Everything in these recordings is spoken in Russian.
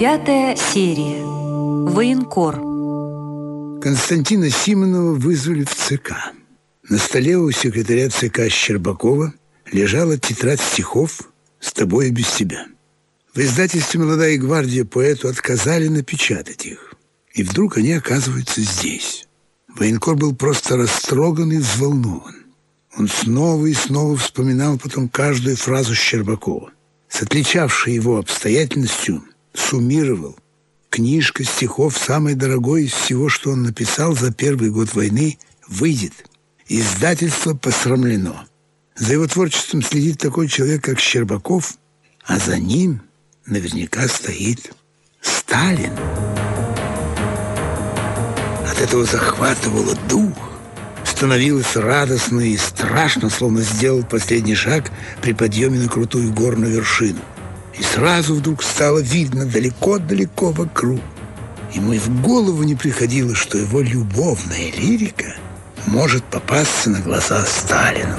Пятая серия. Военкор. Константина Симонова вызвали в ЦК. На столе у секретаря ЦК Щербакова лежала тетрадь стихов «С тобой и без тебя». В издательстве «Молодая гвардия» поэту отказали напечатать их. И вдруг они оказываются здесь. Военкор был просто растроган и взволнован. Он снова и снова вспоминал потом каждую фразу Щербакова. С отличавшей его обстоятельностью суммировал. Книжка стихов, самой дорогой из всего, что он написал за первый год войны, выйдет. Издательство посрамлено. За его творчеством следит такой человек, как Щербаков, а за ним наверняка стоит Сталин. От этого захватывало дух. Становилось радостно и страшно, словно сделал последний шаг при подъеме на крутую горную вершину. И сразу вдруг стало видно далеко-далеко вокруг. Ему и в голову не приходило, что его любовная лирика может попасться на глаза Сталину.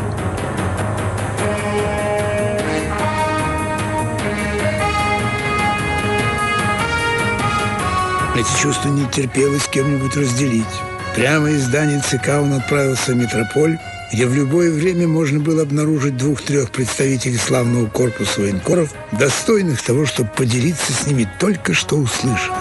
Эти чувства не терпелось кем-нибудь разделить. Прямо из здания ЦК он отправился в метрополь, где в любое время можно было обнаружить двух-трех представителей славного корпуса военкоров, достойных того, чтобы поделиться с ними только что услышано.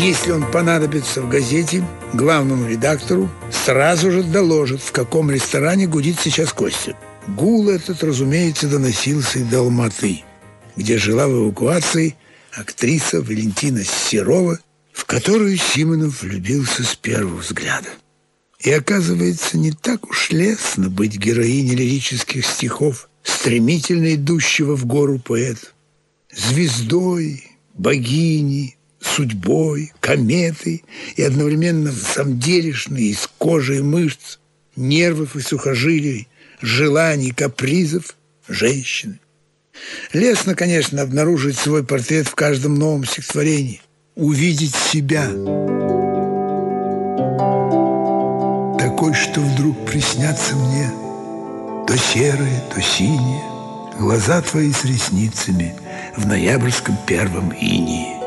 Если он понадобится в газете, главному редактору сразу же доложит, в каком ресторане гудит сейчас Костя. Гул этот, разумеется, доносился и до Алматы где жила в эвакуации актриса Валентина Серова, в которую Симонов влюбился с первого взгляда. И оказывается, не так уж лестно быть героиней лирических стихов, стремительно идущего в гору поэт, звездой, богиней, судьбой, кометой и одновременно самделишной из кожи и мышц, нервов и сухожилий, желаний, капризов женщины. Лестно, конечно, обнаружить свой портрет в каждом новом стихотворении, увидеть себя. Такой, что вдруг приснятся мне то серые, то синие, глаза твои с ресницами в ноябрьском первом инии.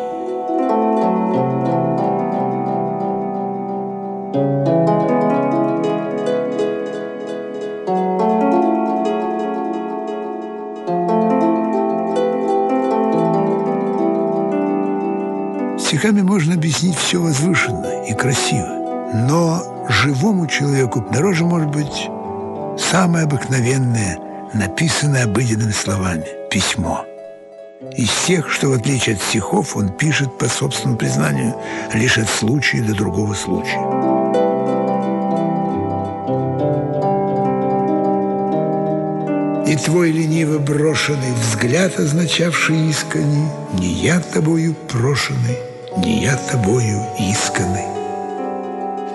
Все возвышенно и красиво. Но живому человеку дороже может быть самое обыкновенное, написанное обыденными словами – письмо. Из тех, что в отличие от стихов, он пишет по собственному признанию лишь от случая до другого случая. И твой лениво брошенный взгляд, означавший искренне, не я тобою прошенный, не я тобою исканный.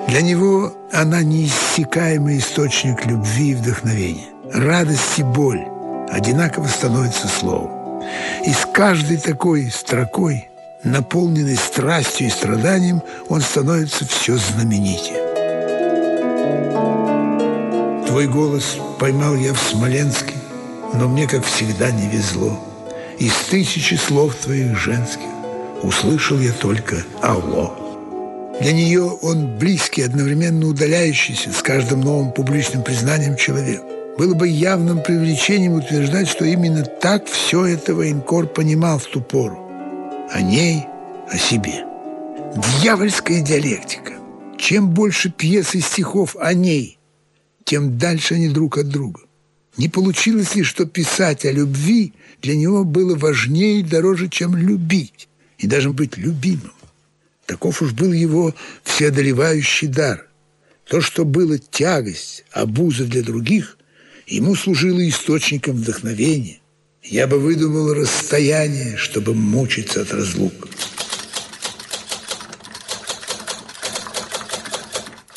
Для него она неиссякаемый источник любви и вдохновения. Радость и боль одинаково становятся словом. И с каждой такой строкой, наполненной страстью и страданием, он становится все знаменитее. Твой голос поймал я в Смоленске, но мне, как всегда, не везло. Из тысячи слов твоих женских услышал я только «Алло». Для нее он близкий, одновременно удаляющийся с каждым новым публичным признанием человек. Было бы явным привлечением утверждать, что именно так все это военкор понимал в ту пору. О ней, о себе. Дьявольская диалектика. Чем больше пьес и стихов о ней, тем дальше они друг от друга. Не получилось ли, что писать о любви для него было важнее и дороже, чем любить? И даже быть любимым. Таков уж был его всеодолевающий дар. То, что было тягость, обуза для других, ему служило источником вдохновения. Я бы выдумал расстояние, чтобы мучиться от разлук.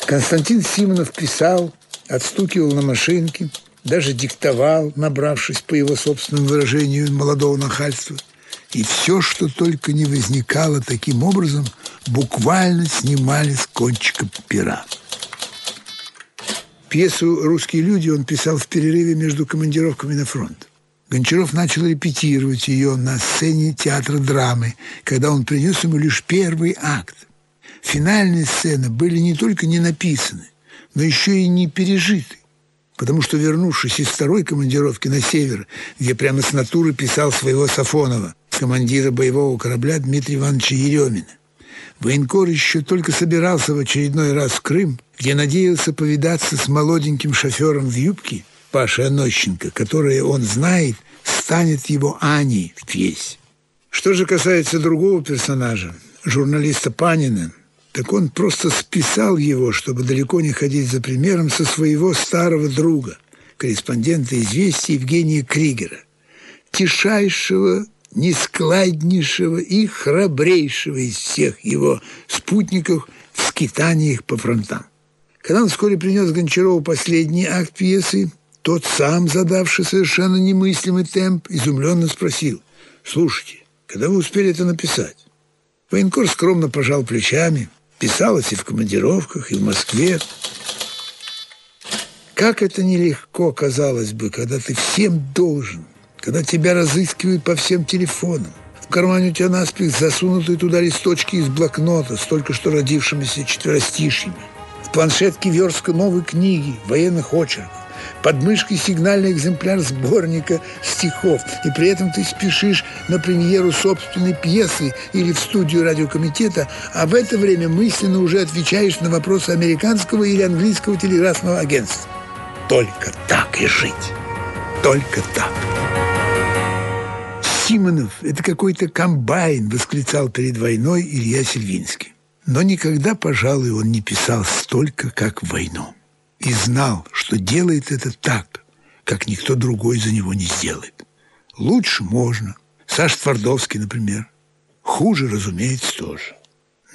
Константин Симонов писал, отстукивал на машинке, даже диктовал, набравшись, по его собственному выражению, молодого нахальства – и все, что только не возникало таким образом, буквально снимали с кончика пера. Пьесу «Русские люди» он писал в перерыве между командировками на фронт. Гончаров начал репетировать ее на сцене театра драмы, когда он принес ему лишь первый акт. Финальные сцены были не только не написаны, но еще и не пережиты, потому что, вернувшись из второй командировки на север, где прямо с натуры писал своего Сафонова, командира боевого корабля Дмитрия Ивановича Еремина, военкор еще только собирался в очередной раз в Крым, где надеялся повидаться с молоденьким шофером в юбке – Паши Онощенко, которое он знает, станет его Аней в пьесе. Что же касается другого персонажа, журналиста Панина, так он просто списал его, чтобы далеко не ходить за примером, со своего старого друга, корреспондента «Известий» Евгения Кригера, тишайшего, нескладнейшего и храбрейшего из всех его спутников в скитаниях по фронтам. Когда он вскоре принес Гончарову последний акт пьесы, тот сам, задавший совершенно немыслимый темп, изумленно спросил, «Слушайте, когда вы успели это написать?» Военкор скромно пожал плечами, писалось и в командировках, и в Москве. Как это нелегко, казалось бы, когда ты всем должен, когда тебя разыскивают по всем телефонам. В кармане у тебя наспех засунуты туда листочки из блокнота с только что родившимися четверостишьями. В планшетке верстка новой книги, военных очерков под мышкой сигнальный экземпляр сборника стихов, и при этом ты спешишь на премьеру собственной пьесы или в студию радиокомитета, а в это время мысленно уже отвечаешь на вопросы американского или английского телеграфного агентства. Только так и жить. Только так. Симонов – это какой-то комбайн, восклицал перед войной Илья Сельвинский. Но никогда, пожалуй, он не писал столько, как в войну и знал, что делает это так, как никто другой за него не сделает. Лучше можно. Саш Твардовский, например. Хуже, разумеется, тоже.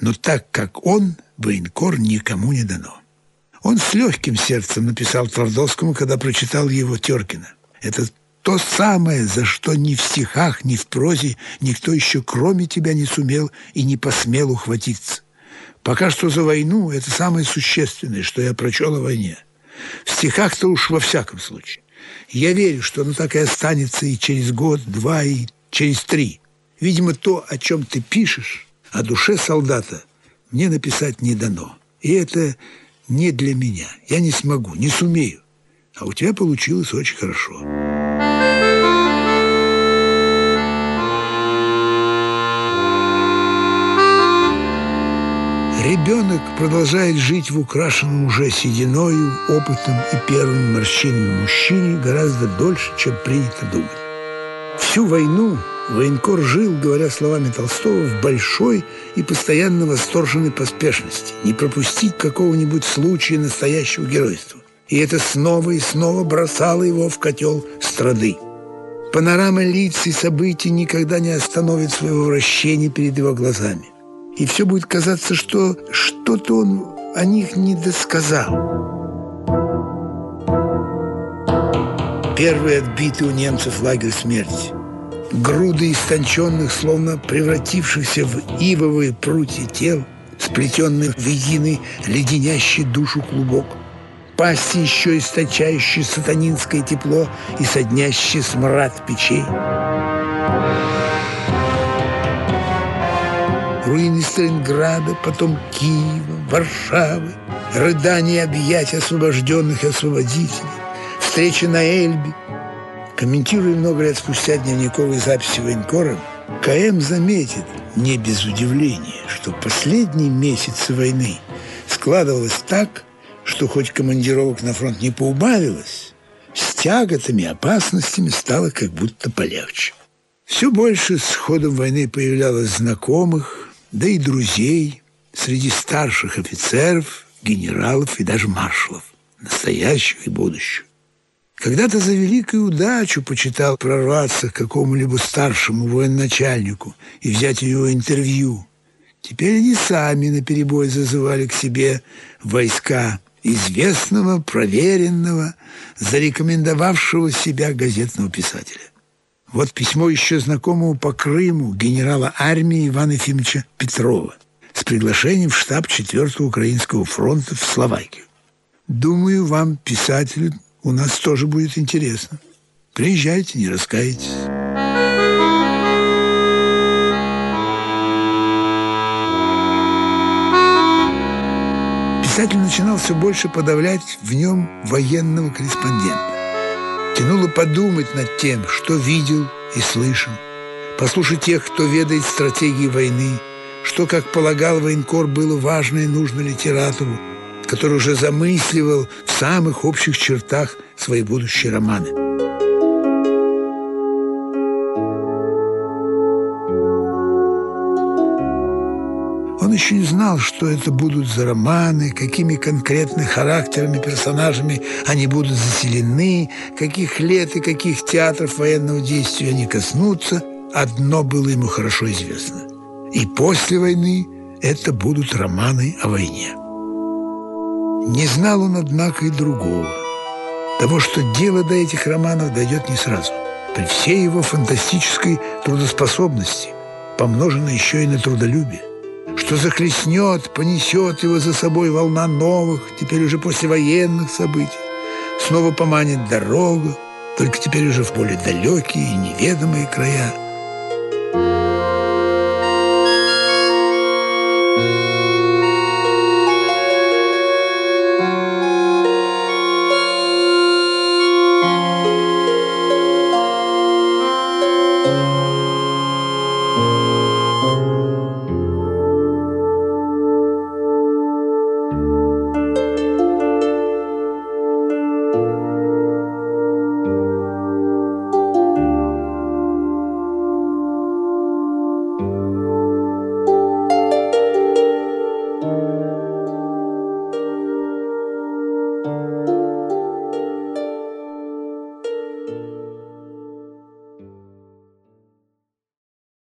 Но так, как он, военкор никому не дано. Он с легким сердцем написал Твардовскому, когда прочитал его Теркина. Это то самое, за что ни в стихах, ни в прозе никто еще кроме тебя не сумел и не посмел ухватиться. Пока что за войну это самое существенное, что я прочел о войне. В стихах-то уж во всяком случае. Я верю, что оно так и останется и через год, два, и через три. Видимо, то, о чем ты пишешь, о душе солдата, мне написать не дано. И это не для меня. Я не смогу, не сумею. А у тебя получилось очень хорошо. Ребенок продолжает жить в украшенном уже сединою, опытом и первым морщинами мужчине гораздо дольше, чем принято думать. Всю войну военкор жил, говоря словами Толстого, в большой и постоянно восторженной поспешности, не пропустить какого-нибудь случая настоящего геройства. И это снова и снова бросало его в котел страды. Панорама лиц и событий никогда не остановит своего вращения перед его глазами и все будет казаться, что что-то он о них не досказал. Первый отбитый у немцев лагерь смерти. Груды истонченных, словно превратившихся в ивовые прутья тел, сплетенных в единый леденящий душу клубок. Пасти еще источающие сатанинское тепло и соднящий смрад печей. Руины Сталинграда, потом Киева, Варшавы, рыдания и объятия освобожденных и освободителей, встречи на Эльбе. Комментируя много лет спустя дневниковые записи военкора, КМ заметит, не без удивления, что последние месяцы войны складывалось так, что хоть командировок на фронт не поубавилось, с тяготами и опасностями стало как будто полегче. Все больше с ходом войны появлялось знакомых, да и друзей среди старших офицеров, генералов и даже маршалов, настоящих и будущих. Когда-то за великую удачу почитал прорваться к какому-либо старшему военачальнику и взять у него интервью. Теперь они сами наперебой зазывали к себе войска известного, проверенного, зарекомендовавшего себя газетного писателя. Вот письмо еще знакомого по Крыму генерала армии Ивана Ефимовича Петрова с приглашением в штаб 4-го Украинского фронта в Словакию. Думаю, вам, писателю, у нас тоже будет интересно. Приезжайте, не раскаетесь. Писатель начинал все больше подавлять в нем военного корреспондента. Тянуло подумать над тем, что видел и слышал, послушать тех, кто ведает стратегии войны, что, как полагал военкор, было важно и нужно литератору, который уже замысливал в самых общих чертах свои будущие романы. Он еще не знал, что это будут за романы, какими конкретными характерами, персонажами они будут заселены, каких лет и каких театров военного действия они коснутся. Одно было ему хорошо известно – и после войны это будут романы о войне. Не знал он, однако, и другого. Того, что дело до этих романов дойдет не сразу. При всей его фантастической трудоспособности, помноженной еще и на трудолюбие, что захлестнет, понесет его за собой волна новых, теперь уже послевоенных событий, снова поманит дорога, только теперь уже в более далекие и неведомые края –